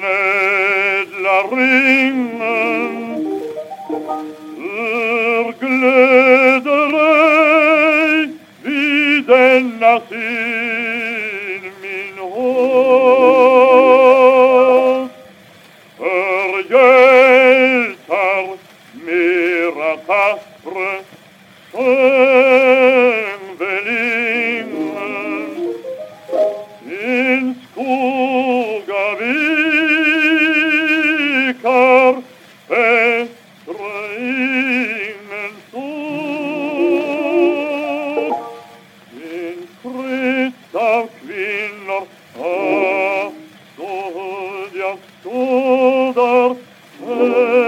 la ringen er zur Gläderei wie den Nassin min Hof. Vergeltar mera Kastre, Oh.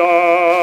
Ah.